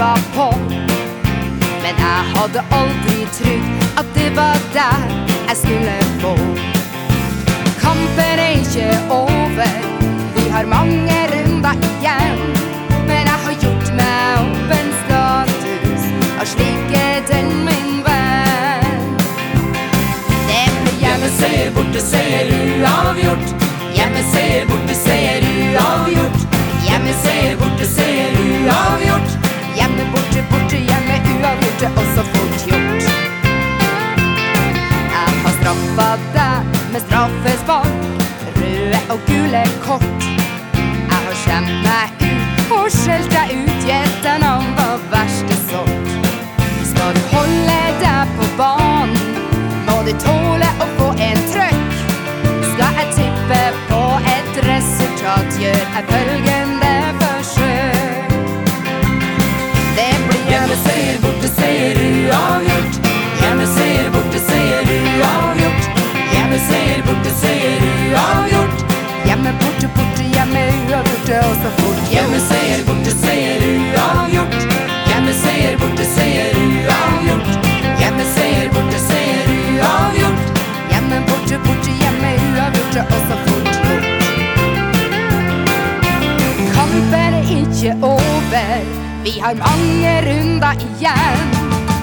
var på. Men jeg hadde aldri trodd at det var der jeg skulle gå. Kampen er ikke over, vi har mange runder igjen. Men jeg har gjort meg opp en status, og slik er den min venn. Det blir borte, borteseier, uavgjort. Hjemme, borteseier, straffespark, røde og gule kort. Jeg har skjemt meg ut og skjelt deg ut, deg navn av verste sort. Skal du holde deg på banen, må du tåle å få en trøkk. Skal jeg tippe på et resultat, gjør jeg følgende forsøk. Det blir hjemmeseier, borteseier, uavgjort. Vi har mange runder igjen.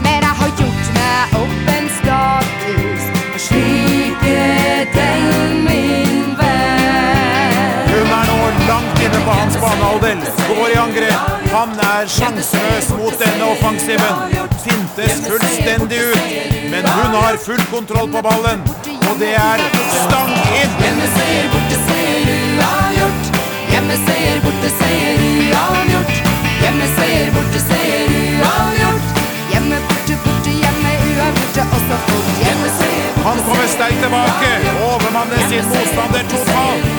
Men jeg har gjort meg opp en status, og slik er den min venn. Hun er nå langt inne på hans banehalvdel. Går i angrep. Han er sjanseløs mot denne offensiven. Fintes fullstendig ut. Men hun har full kontroll på ballen. Og det er stang inn. Tilbake. Overmanner sin motstander totalt.